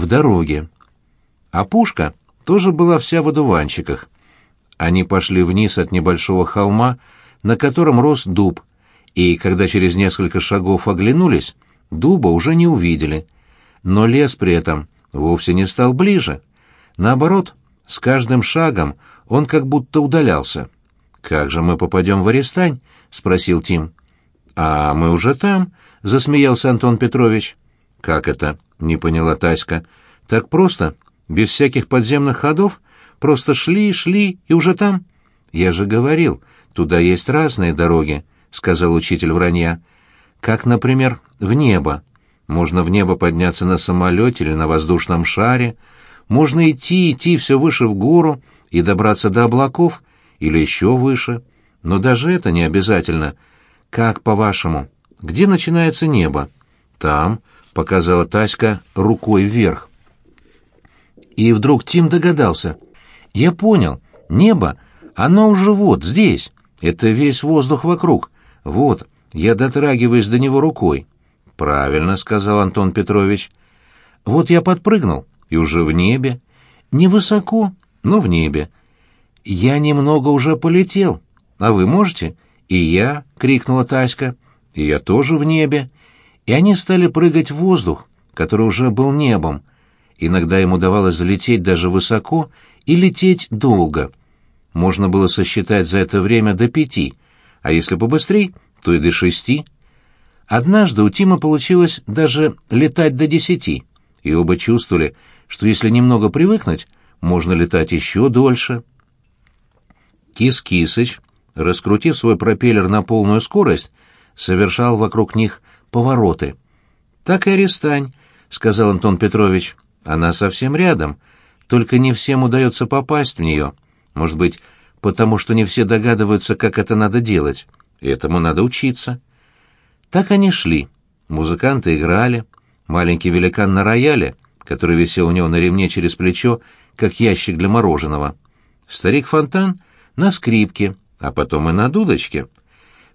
в дороге. А пушка тоже была вся в одуванчиках. Они пошли вниз от небольшого холма, на котором рос дуб, и когда через несколько шагов оглянулись, дуба уже не увидели. Но лес при этом вовсе не стал ближе. Наоборот, с каждым шагом он как будто удалялся. «Как же мы попадем в Арестань?» — спросил Тим. «А мы уже там», — засмеялся Антон Петрович. «Как это?» — не поняла Таська. «Так просто? Без всяких подземных ходов? Просто шли, шли и уже там?» «Я же говорил, туда есть разные дороги», — сказал учитель вранья. «Как, например, в небо. Можно в небо подняться на самолете или на воздушном шаре. Можно идти, идти все выше в гору и добраться до облаков или еще выше. Но даже это не обязательно. Как, по-вашему, где начинается небо?» «Там», — показала Таська рукой вверх. И вдруг Тим догадался. «Я понял. Небо, оно уже вот, здесь. Это весь воздух вокруг. Вот, я дотрагиваюсь до него рукой». «Правильно», — сказал Антон Петрович. «Вот я подпрыгнул, и уже в небе. Не высоко, но в небе. Я немного уже полетел. А вы можете?» «И я», — крикнула Таська. «И я тоже в небе» и они стали прыгать в воздух, который уже был небом. Иногда им удавалось залететь даже высоко и лететь долго. Можно было сосчитать за это время до пяти, а если побыстрей, то и до шести. Однажды у Тима получилось даже летать до десяти, и оба чувствовали, что если немного привыкнуть, можно летать еще дольше. Кис-Кисыч, раскрутив свой пропеллер на полную скорость, совершал вокруг них повороты. «Так и Арестань», — сказал Антон Петрович. «Она совсем рядом, только не всем удается попасть в нее. Может быть, потому что не все догадываются, как это надо делать. Этому надо учиться». Так они шли. Музыканты играли. Маленький великан на рояле, который висел у него на ремне через плечо, как ящик для мороженого. Старик-фонтан на скрипке, а потом и на дудочке.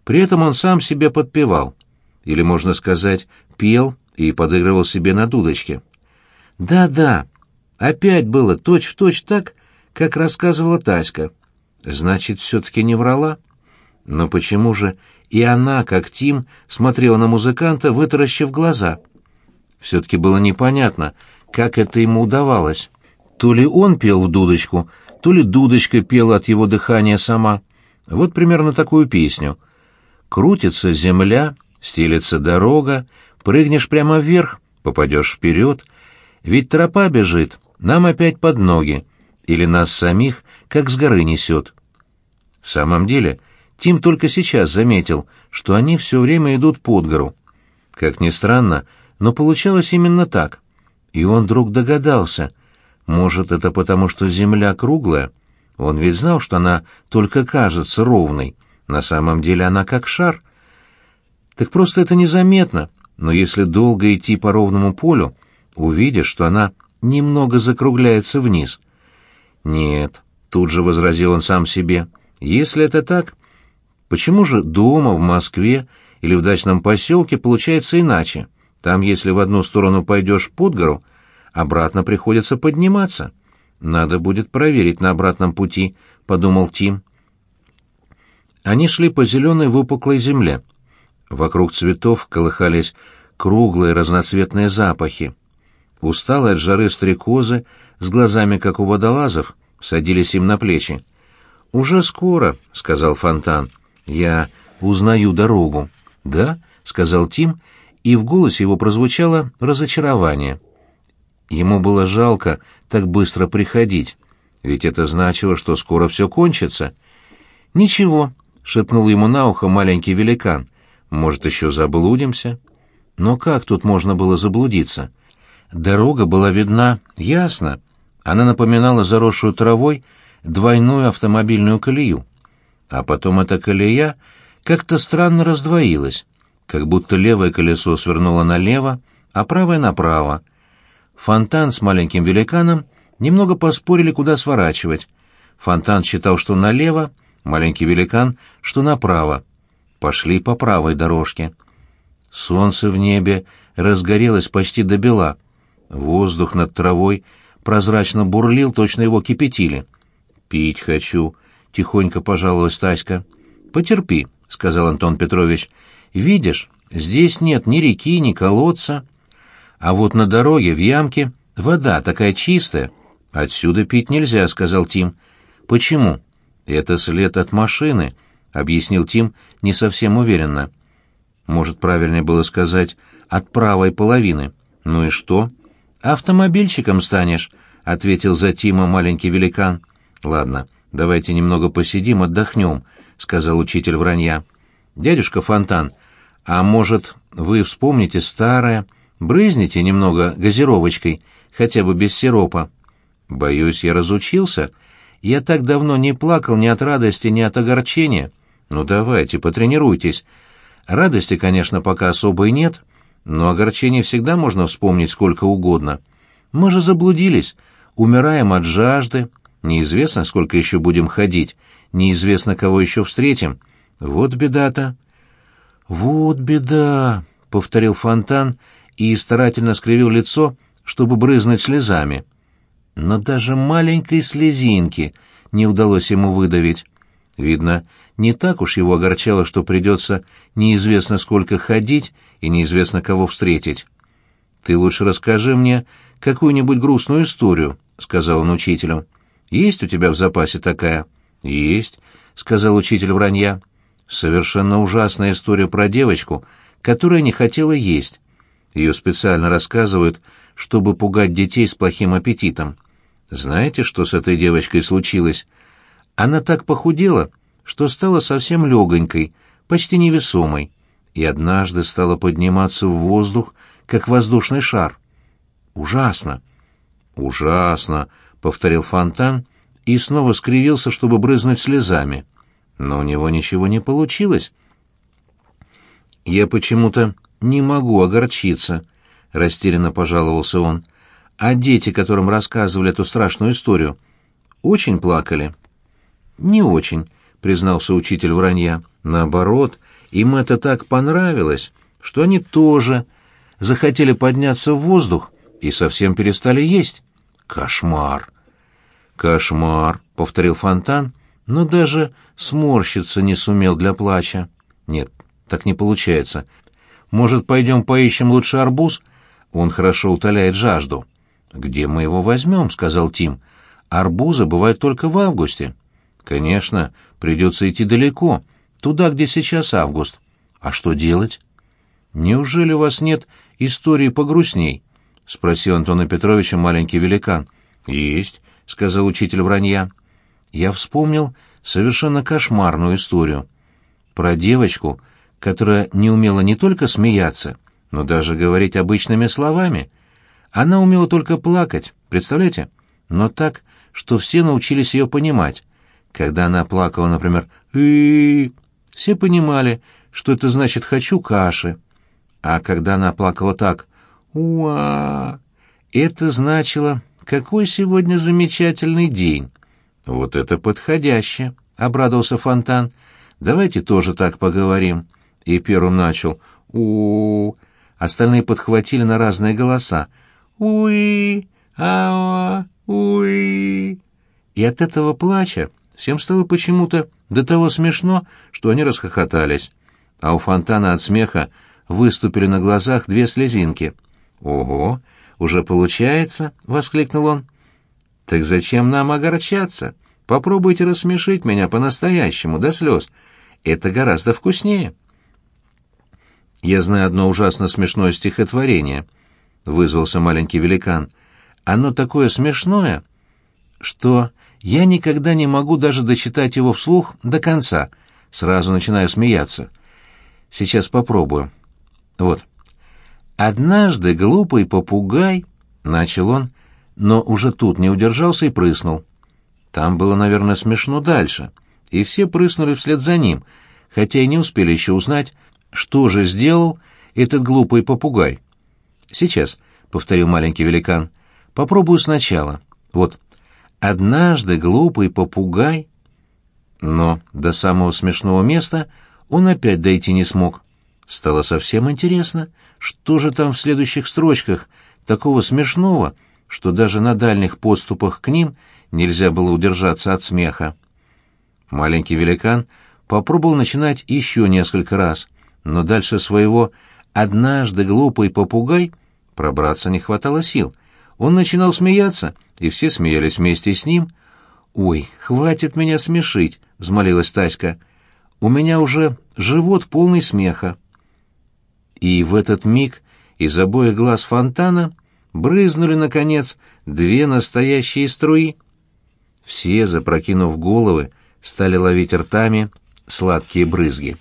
При этом он сам себе подпевал или, можно сказать, пел и подыгрывал себе на дудочке. Да-да, опять было точь-в-точь точь так, как рассказывала Таська. Значит, все-таки не врала? Но почему же и она, как Тим, смотрела на музыканта, вытаращив глаза? Все-таки было непонятно, как это ему удавалось. То ли он пел в дудочку, то ли дудочка пела от его дыхания сама. Вот примерно такую песню. «Крутится земля, стелется дорога, прыгнешь прямо вверх, попадешь вперед. Ведь тропа бежит, нам опять под ноги, или нас самих, как с горы несет. В самом деле, Тим только сейчас заметил, что они все время идут под гору. Как ни странно, но получалось именно так. И он вдруг догадался. Может, это потому, что земля круглая? Он ведь знал, что она только кажется ровной. На самом деле она как шар — так просто это незаметно, но если долго идти по ровному полю, увидишь, что она немного закругляется вниз. Нет, тут же возразил он сам себе, если это так, почему же дома, в Москве или в дачном поселке получается иначе? Там, если в одну сторону пойдешь под гору, обратно приходится подниматься. Надо будет проверить на обратном пути, — подумал Тим. Они шли по зеленой выпуклой земле. Вокруг цветов колыхались круглые разноцветные запахи. Усталые от жары стрекозы, с глазами, как у водолазов, садились им на плечи. «Уже скоро», — сказал Фонтан. «Я узнаю дорогу». «Да?» — сказал Тим, и в голосе его прозвучало разочарование. Ему было жалко так быстро приходить, ведь это значило, что скоро все кончится. «Ничего», — шепнул ему на ухо маленький великан, может, еще заблудимся? Но как тут можно было заблудиться? Дорога была видна ясно. Она напоминала заросшую травой двойную автомобильную колею. А потом эта колея как-то странно раздвоилась, как будто левое колесо свернуло налево, а правое направо. Фонтан с маленьким великаном немного поспорили, куда сворачивать. Фонтан считал, что налево, маленький великан, что направо пошли по правой дорожке. Солнце в небе разгорелось почти до бела. Воздух над травой прозрачно бурлил, точно его кипятили. «Пить хочу», — тихонько пожаловалась Таська. «Потерпи», — сказал Антон Петрович. «Видишь, здесь нет ни реки, ни колодца. А вот на дороге, в ямке, вода такая чистая. Отсюда пить нельзя», — сказал Тим. «Почему?» «Это след от машины», — объяснил Тим не совсем уверенно. Может, правильнее было сказать «от правой половины». «Ну и что?» «Автомобильщиком станешь», — ответил за Тима маленький великан. «Ладно, давайте немного посидим, отдохнем», — сказал учитель вранья. «Дядюшка Фонтан, а может, вы вспомните старое, брызните немного газировочкой, хотя бы без сиропа?» «Боюсь, я разучился. Я так давно не плакал ни от радости, ни от огорчения. Ну давайте, потренируйтесь. Радости, конечно, пока особой нет, но огорчений всегда можно вспомнить сколько угодно. Мы же заблудились, умираем от жажды, неизвестно, сколько еще будем ходить, неизвестно, кого еще встретим. Вот беда-то. Вот беда, — повторил Фонтан и старательно скривил лицо, чтобы брызнуть слезами. Но даже маленькой слезинки не удалось ему выдавить. Видно, не так уж его огорчало, что придется неизвестно сколько ходить и неизвестно кого встретить. «Ты лучше расскажи мне какую-нибудь грустную историю», — сказал он учителю. «Есть у тебя в запасе такая?» «Есть», — сказал учитель вранья. «Совершенно ужасная история про девочку, которая не хотела есть. Ее специально рассказывают, чтобы пугать детей с плохим аппетитом. Знаете, что с этой девочкой случилось?» Она так похудела, что стала совсем легонькой, почти невесомой, и однажды стала подниматься в воздух, как воздушный шар. Ужасно. Ужасно, повторил Фонтан и снова скривился, чтобы брызнуть слезами. Но у него ничего не получилось. Я почему-то не могу огорчиться, растерянно пожаловался он. А дети, которым рассказывали эту страшную историю, очень плакали. «Не очень», — признался учитель вранья. «Наоборот, им это так понравилось, что они тоже захотели подняться в воздух и совсем перестали есть. Кошмар!» «Кошмар», — повторил Фонтан, но даже сморщиться не сумел для плача. «Нет, так не получается. Может, пойдем поищем лучше арбуз? Он хорошо утоляет жажду». «Где мы его возьмем?» — сказал Тим. «Арбузы бывают только в августе». Конечно, придется идти далеко, туда, где сейчас август. А что делать? Неужели у вас нет истории погрустней? спросил Антона Петровича маленький великан. Есть, сказал учитель вранья. Я вспомнил совершенно кошмарную историю про девочку, которая не умела не только смеяться, но даже говорить обычными словами. Она умела только плакать, представляете? Но так, что все научились ее понимать. Когда она плакала, например, и все понимали, что это значит «хочу каши». А когда она плакала так «уа», это значило «какой сегодня замечательный день». «Вот это подходяще», — обрадовался Фонтан. «Давайте тоже так поговорим». И первым начал у Остальные подхватили на разные голоса. «Уи! Ауа! Уи!» И от этого плача Всем стало почему-то до того смешно, что они расхохотались. А у фонтана от смеха выступили на глазах две слезинки. «Ого, уже получается!» — воскликнул он. «Так зачем нам огорчаться? Попробуйте рассмешить меня по-настоящему, до слез. Это гораздо вкуснее». «Я знаю одно ужасно смешное стихотворение», — вызвался маленький великан. «Оно такое смешное, что я никогда не могу даже дочитать его вслух до конца, сразу начинаю смеяться. Сейчас попробую. Вот. «Однажды глупый попугай», — начал он, но уже тут не удержался и прыснул. Там было, наверное, смешно дальше, и все прыснули вслед за ним, хотя и не успели еще узнать, что же сделал этот глупый попугай. «Сейчас», — повторил маленький великан, — «попробую сначала. Вот, Однажды глупый попугай... Но до самого смешного места он опять дойти не смог. Стало совсем интересно, что же там в следующих строчках такого смешного, что даже на дальних подступах к ним нельзя было удержаться от смеха. Маленький великан попробовал начинать еще несколько раз, но дальше своего «однажды глупый попугай» пробраться не хватало сил. Он начинал смеяться, и все смеялись вместе с ним. «Ой, хватит меня смешить», — взмолилась Таська. «У меня уже живот полный смеха». И в этот миг из обоих глаз фонтана брызнули, наконец, две настоящие струи. Все, запрокинув головы, стали ловить ртами сладкие брызги.